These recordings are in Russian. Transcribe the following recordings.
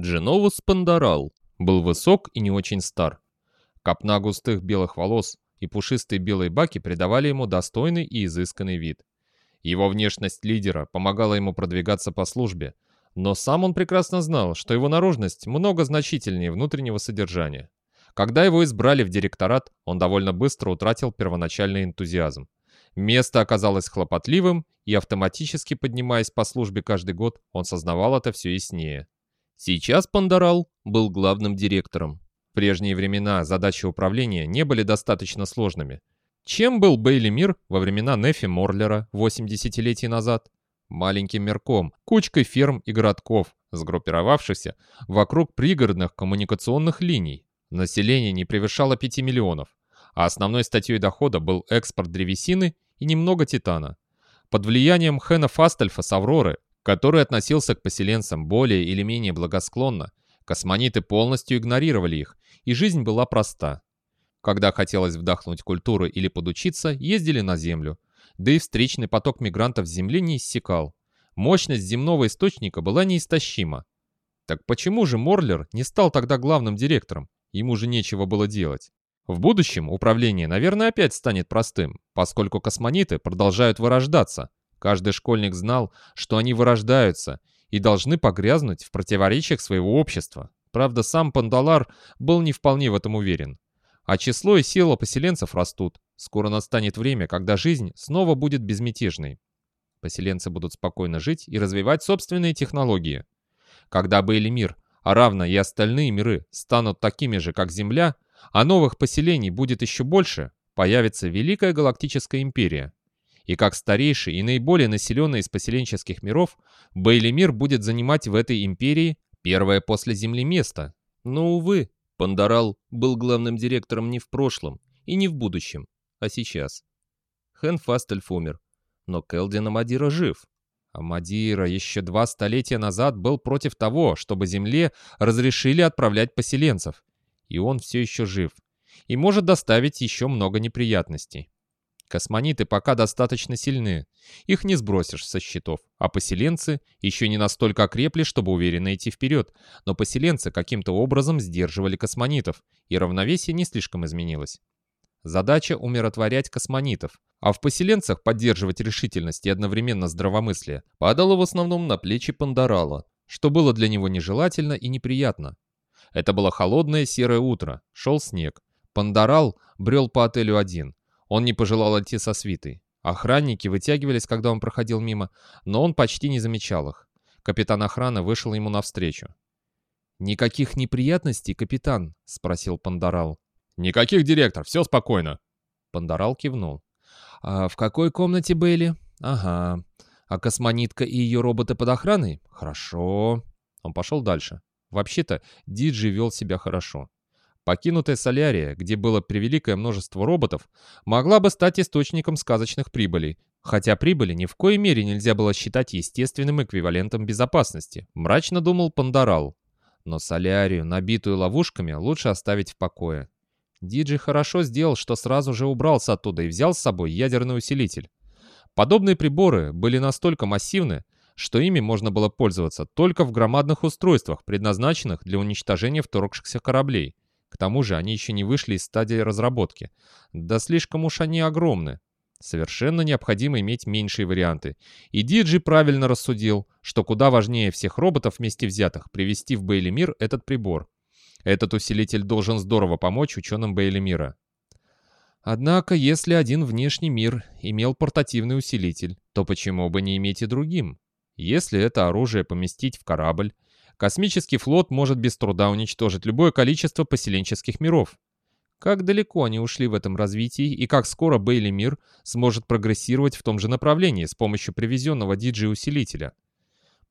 Дженовус Пандарал был высок и не очень стар. Копна густых белых волос и пушистые белые баки придавали ему достойный и изысканный вид. Его внешность лидера помогала ему продвигаться по службе, но сам он прекрасно знал, что его наружность много значительнее внутреннего содержания. Когда его избрали в директорат, он довольно быстро утратил первоначальный энтузиазм. Место оказалось хлопотливым, и автоматически поднимаясь по службе каждый год, он сознавал это все яснее. Сейчас Пандарал был главным директором. В прежние времена задачи управления не были достаточно сложными. Чем был Бейли Мир во времена Нефи Морлера 8 десятилетий назад? Маленьким мерком, кучкой ферм и городков, сгруппировавшихся вокруг пригородных коммуникационных линий. Население не превышало 5 миллионов, а основной статьей дохода был экспорт древесины и немного титана. Под влиянием Хэна Фастельфа с Авроры который относился к поселенцам более или менее благосклонно, космониты полностью игнорировали их, и жизнь была проста. Когда хотелось вдохнуть культуру или подучиться, ездили на Землю. Да и встречный поток мигрантов с Земли не иссякал. Мощность земного источника была неистощима. Так почему же Морлер не стал тогда главным директором? Ему же нечего было делать. В будущем управление, наверное, опять станет простым, поскольку космониты продолжают вырождаться, Каждый школьник знал, что они вырождаются и должны погрязнуть в противоречиях своего общества. Правда, сам Пандалар был не вполне в этом уверен. А число и сила поселенцев растут. Скоро настанет время, когда жизнь снова будет безмятежной. Поселенцы будут спокойно жить и развивать собственные технологии. Когда Бейли мир, а равно и остальные миры, станут такими же, как Земля, а новых поселений будет еще больше, появится Великая Галактическая Империя, и как старейший и наиболее населенный из поселенческих миров, Бейлимир будет занимать в этой империи первое после Земли место. Но, увы, Пандарал был главным директором не в прошлом и не в будущем, а сейчас. Хэн Фастельф умер, но Келдин Амадира жив. Амадира еще два столетия назад был против того, чтобы Земле разрешили отправлять поселенцев. И он все еще жив. И может доставить еще много неприятностей. Космониты пока достаточно сильны. Их не сбросишь со счетов. А поселенцы еще не настолько окрепли, чтобы уверенно идти вперед. Но поселенцы каким-то образом сдерживали космонитов, и равновесие не слишком изменилось. Задача умиротворять космонитов, а в поселенцах поддерживать решительность и одновременно здравомыслие падала в основном на плечи Пандарала, что было для него нежелательно и неприятно. Это было холодное серое утро, шел снег. Пандарал брел по отелю один. Он не пожелал идти со свитой. Охранники вытягивались, когда он проходил мимо, но он почти не замечал их. Капитан охраны вышел ему навстречу. «Никаких неприятностей, капитан?» — спросил Пандарал. «Никаких, директор, все спокойно». Пандарал кивнул. «А в какой комнате были?» «Ага. А космонитка и ее роботы под охраной?» «Хорошо». Он пошел дальше. Вообще-то, Диджи вел себя хорошо. Покинутая Солярия, где было превеликое множество роботов, могла бы стать источником сказочных прибылей, хотя прибыли ни в коей мере нельзя было считать естественным эквивалентом безопасности, мрачно думал Пандарал. Но Солярию, набитую ловушками, лучше оставить в покое. Диджи хорошо сделал, что сразу же убрался оттуда и взял с собой ядерный усилитель. Подобные приборы были настолько массивны, что ими можно было пользоваться только в громадных устройствах, предназначенных для уничтожения вторгшихся кораблей. К тому же они еще не вышли из стадии разработки. Да слишком уж они огромны. Совершенно необходимо иметь меньшие варианты. И Диджи правильно рассудил, что куда важнее всех роботов вместе взятых привести в Бейли Мир этот прибор. Этот усилитель должен здорово помочь ученым Бейли Мира. Однако, если один внешний мир имел портативный усилитель, то почему бы не иметь и другим? Если это оружие поместить в корабль, Космический флот может без труда уничтожить любое количество поселенческих миров. Как далеко они ушли в этом развитии и как скоро Бейли Мир сможет прогрессировать в том же направлении с помощью привезенного Диджи-усилителя?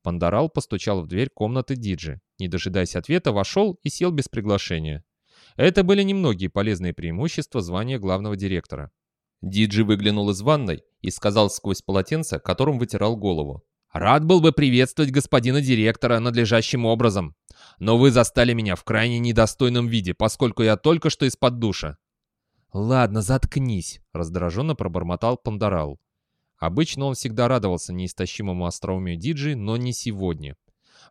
Пандарал постучал в дверь комнаты Диджи. Не дожидаясь ответа, вошел и сел без приглашения. Это были немногие полезные преимущества звания главного директора. Диджи выглянул из ванной и сказал сквозь полотенце, которым вытирал голову. Рад был бы приветствовать господина директора надлежащим образом, но вы застали меня в крайне недостойном виде, поскольку я только что из-под душа». «Ладно, заткнись», — раздраженно пробормотал Пандарал. Обычно он всегда радовался неистощимому остроумию Диджи, но не сегодня.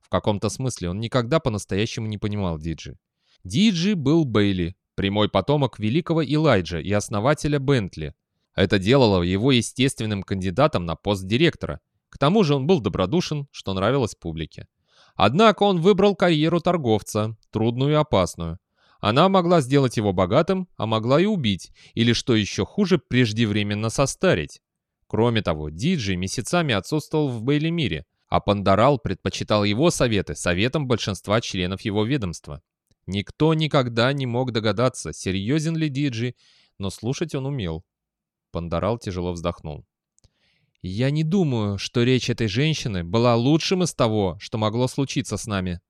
В каком-то смысле он никогда по-настоящему не понимал Диджи. Диджи был Бейли, прямой потомок великого Элайджа и основателя Бентли. Это делало его естественным кандидатом на пост директора. К тому же он был добродушен, что нравилось публике. Однако он выбрал карьеру торговца, трудную и опасную. Она могла сделать его богатым, а могла и убить, или, что еще хуже, преждевременно состарить. Кроме того, Диджи месяцами отсутствовал в Бейли-мире, а Пандарал предпочитал его советы советам большинства членов его ведомства. Никто никогда не мог догадаться, серьезен ли Диджи, но слушать он умел. Пандарал тяжело вздохнул. «Я не думаю, что речь этой женщины была лучшим из того, что могло случиться с нами».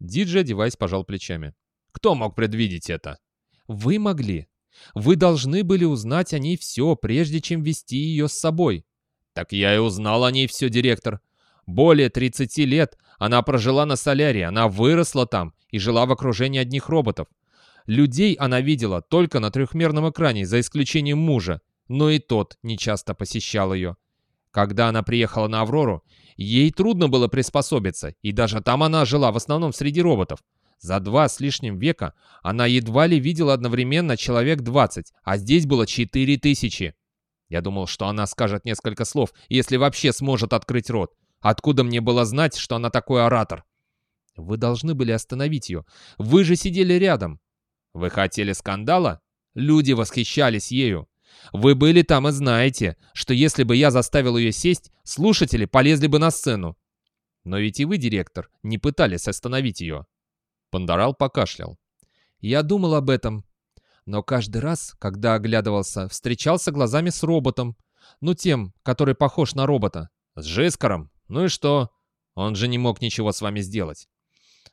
Диджи, одеваясь, пожал плечами. «Кто мог предвидеть это?» «Вы могли. Вы должны были узнать о ней все, прежде чем вести ее с собой». «Так я и узнал о ней все, директор. Более 30 лет она прожила на Солярии, она выросла там и жила в окружении одних роботов. Людей она видела только на трехмерном экране, за исключением мужа, но и тот нечасто посещал ее. Когда она приехала на Аврору, ей трудно было приспособиться, и даже там она жила в основном среди роботов. За два с лишним века она едва ли видела одновременно человек 20, а здесь было 4000. Я думал, что она скажет несколько слов, если вообще сможет открыть рот. Откуда мне было знать, что она такой оратор? Вы должны были остановить ее. Вы же сидели рядом. Вы хотели скандала? Люди восхищались ею. Вы были там и знаете, что если бы я заставил ее сесть, слушатели полезли бы на сцену. Но ведь и вы, директор, не пытались остановить ее. Пандарал покашлял. Я думал об этом. Но каждый раз, когда оглядывался, встречался глазами с роботом. Ну, тем, который похож на робота. С Жискаром. Ну и что? Он же не мог ничего с вами сделать.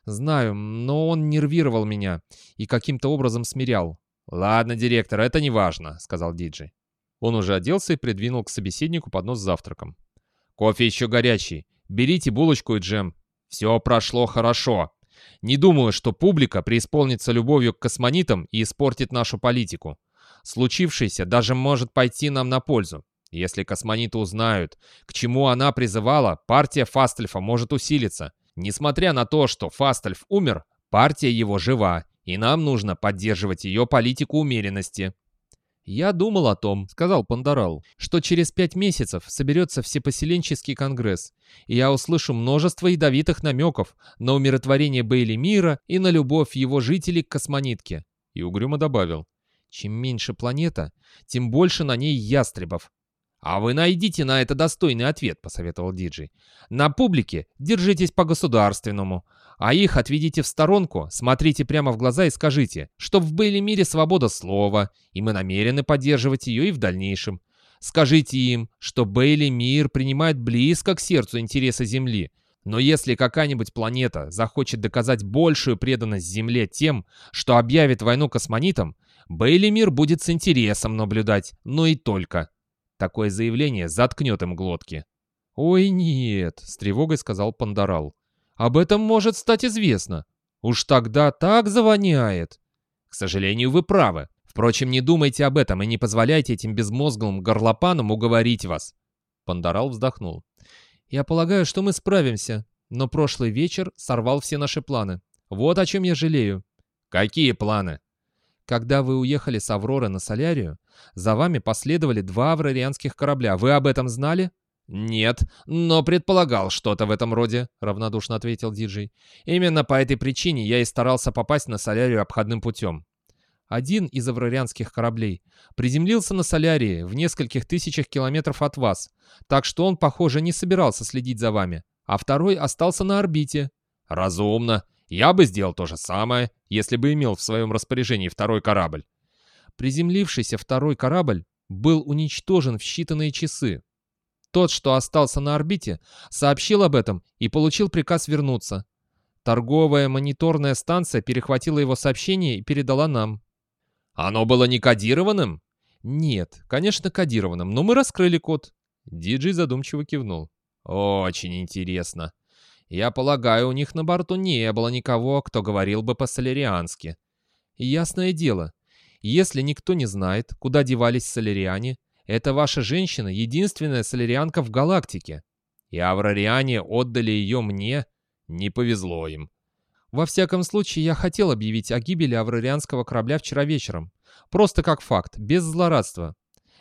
Знаю, но он нервировал меня и каким-то образом смирял. «Ладно, директор, это не важно», — сказал Диджи. Он уже оделся и придвинул к собеседнику поднос с завтраком. «Кофе еще горячий. Берите булочку и джем. Все прошло хорошо. Не думаю, что публика преисполнится любовью к космонитам и испортит нашу политику. Случившееся даже может пойти нам на пользу. Если космониты узнают, к чему она призывала, партия Фастельфа может усилиться. Несмотря на то, что Фастельф умер, партия его жива, и нам нужно поддерживать ее политику умеренности. «Я думал о том», — сказал Пандарал, «что через пять месяцев соберется всепоселенческий конгресс, и я услышу множество ядовитых намеков на умиротворение Бейли мира и на любовь его жителей к космонитке». И угрюмо добавил, «Чем меньше планета, тем больше на ней ястребов, «А вы найдите на это достойный ответ», — посоветовал Диджей. «На публике держитесь по-государственному, а их отведите в сторонку, смотрите прямо в глаза и скажите, что в Бейли мире свобода слова, и мы намерены поддерживать ее и в дальнейшем. Скажите им, что Бейли мир принимает близко к сердцу интересы Земли, но если какая-нибудь планета захочет доказать большую преданность Земле тем, что объявит войну космонитам, Бейли мир будет с интересом наблюдать, но и только». Такое заявление заткнет им глотки. «Ой, нет», — с тревогой сказал Пандарал. «Об этом может стать известно. Уж тогда так завоняет». «К сожалению, вы правы. Впрочем, не думайте об этом и не позволяйте этим безмозглым горлопанам уговорить вас». Пандарал вздохнул. «Я полагаю, что мы справимся, но прошлый вечер сорвал все наши планы. Вот о чем я жалею». «Какие планы?» Когда вы уехали с Авроры на Солярию, за вами последовали два аврарианских корабля. Вы об этом знали? «Нет, но предполагал что-то в этом роде», — равнодушно ответил Диджей. «Именно по этой причине я и старался попасть на Солярию обходным путем». Один из аврарианских кораблей приземлился на Солярии в нескольких тысячах километров от вас, так что он, похоже, не собирался следить за вами, а второй остался на орбите. «Разумно. Я бы сделал то же самое, если бы имел в своем распоряжении второй корабль. Приземлившийся второй корабль был уничтожен в считанные часы. Тот, что остался на орбите, сообщил об этом и получил приказ вернуться. Торговая мониторная станция перехватила его сообщение и передала нам. «Оно было не кодированным?» «Нет, конечно, кодированным, но мы раскрыли код». Диджей задумчиво кивнул. «Очень интересно. Я полагаю, у них на борту не было никого, кто говорил бы по-солериански. Ясное дело, если никто не знает, куда девались солериане, это ваша женщина единственная солерианка в галактике. И аврариане отдали ее мне. Не повезло им. Во всяком случае, я хотел объявить о гибели аврарианского корабля вчера вечером. Просто как факт, без злорадства.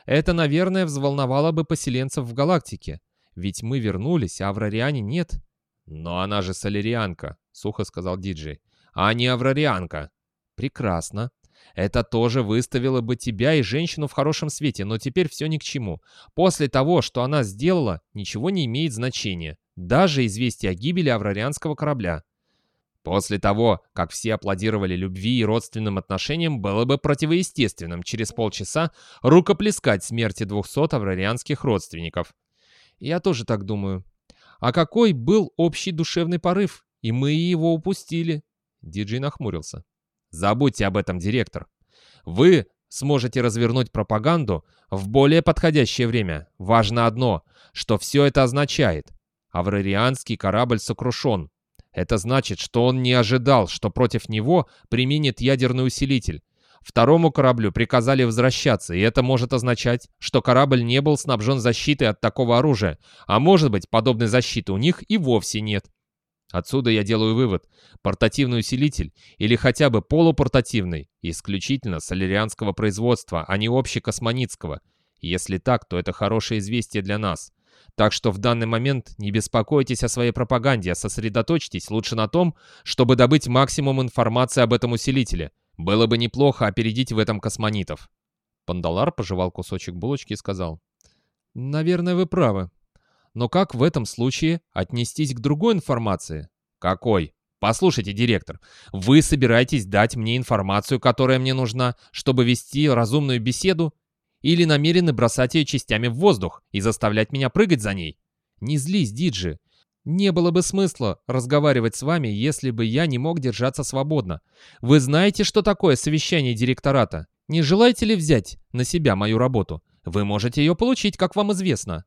Это, наверное, взволновало бы поселенцев в галактике. Ведь мы вернулись, а аврариане нет. «Но она же солярианка», — сухо сказал диджей. «А не аврарианка». «Прекрасно. Это тоже выставило бы тебя и женщину в хорошем свете, но теперь все ни к чему. После того, что она сделала, ничего не имеет значения. Даже известие о гибели аврарианского корабля. После того, как все аплодировали любви и родственным отношениям, было бы противоестественным через полчаса рукоплескать смерти двухсот аврарианских родственников. Я тоже так думаю. А какой был общий душевный порыв? И мы его упустили. Диджей нахмурился. Забудьте об этом, директор. Вы сможете развернуть пропаганду в более подходящее время. Важно одно, что все это означает. Аврарианский корабль сокрушен. Это значит, что он не ожидал, что против него применит ядерный усилитель. Второму кораблю приказали возвращаться, и это может означать, что корабль не был снабжен защитой от такого оружия, а может быть, подобной защиты у них и вовсе нет. Отсюда я делаю вывод. Портативный усилитель, или хотя бы полупортативный, исключительно солярианского производства, а не общекосмонитского. Если так, то это хорошее известие для нас. Так что в данный момент не беспокойтесь о своей пропаганде, а сосредоточьтесь лучше на том, чтобы добыть максимум информации об этом усилителе. Было бы неплохо опередить в этом космонитов. Пандалар пожевал кусочек булочки и сказал. «Наверное, вы правы. Но как в этом случае отнестись к другой информации?» «Какой?» «Послушайте, директор, вы собираетесь дать мне информацию, которая мне нужна, чтобы вести разумную беседу? Или намерены бросать ее частями в воздух и заставлять меня прыгать за ней? Не злись, Диджи. Не было бы смысла разговаривать с вами, если бы я не мог держаться свободно. Вы знаете, что такое совещание директората? Не желаете ли взять на себя мою работу? Вы можете ее получить, как вам известно.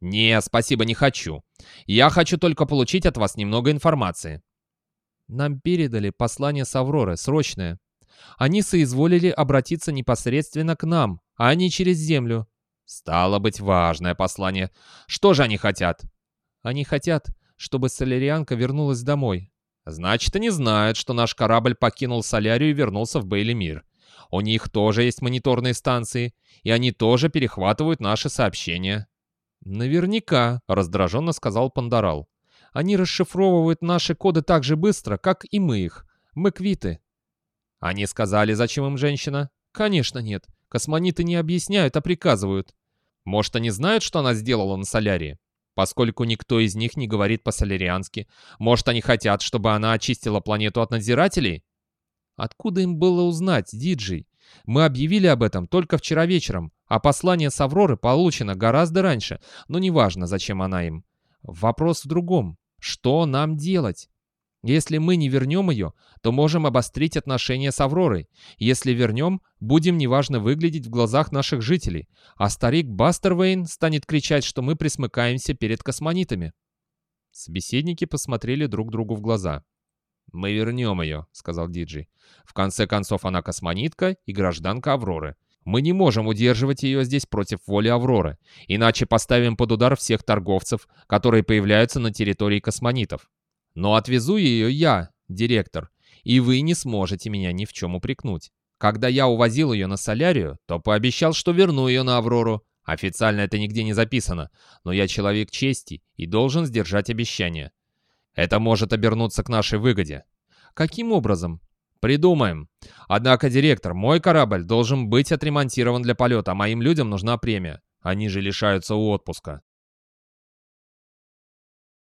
Не, спасибо, не хочу. Я хочу только получить от вас немного информации. Нам передали послание с срочное. Они соизволили обратиться непосредственно к нам, а не через землю. Стало быть, важное послание. Что же они хотят? Они хотят, чтобы Солярианка вернулась домой. Значит, они знают, что наш корабль покинул Солярию и вернулся в Бейли-Мир. У них тоже есть мониторные станции, и они тоже перехватывают наши сообщения. «Наверняка», — раздраженно сказал Пандарал. «Они расшифровывают наши коды так же быстро, как и мы их. Мы квиты». «Они сказали, зачем им женщина?» «Конечно нет. Космониты не объясняют, а приказывают. Может, они знают, что она сделала на Солярии? Поскольку никто из них не говорит по-соляриански, может, они хотят, чтобы она очистила планету от надзирателей? Откуда им было узнать, Диджей? Мы объявили об этом только вчера вечером, а послание с Авроры получено гораздо раньше, но неважно, зачем она им. Вопрос в другом. Что нам делать? Если мы не вернем ее, то можем обострить отношения с Авророй. Если вернем, будем неважно выглядеть в глазах наших жителей, а старик Бастервейн станет кричать, что мы присмыкаемся перед космонитами». Собеседники посмотрели друг другу в глаза. «Мы вернем ее», — сказал Диджи. «В конце концов, она космонитка и гражданка Авроры. Мы не можем удерживать ее здесь против воли Авроры, иначе поставим под удар всех торговцев, которые появляются на территории космонитов. Но отвезу ее я, директор, и вы не сможете меня ни в чем упрекнуть. Когда я увозил ее на солярию, то пообещал, что верну ее на Аврору. Официально это нигде не записано, но я человек чести и должен сдержать обещание. Это может обернуться к нашей выгоде. Каким образом? Придумаем. Однако, директор, мой корабль должен быть отремонтирован для полета, а моим людям нужна премия. Они же лишаются отпуска.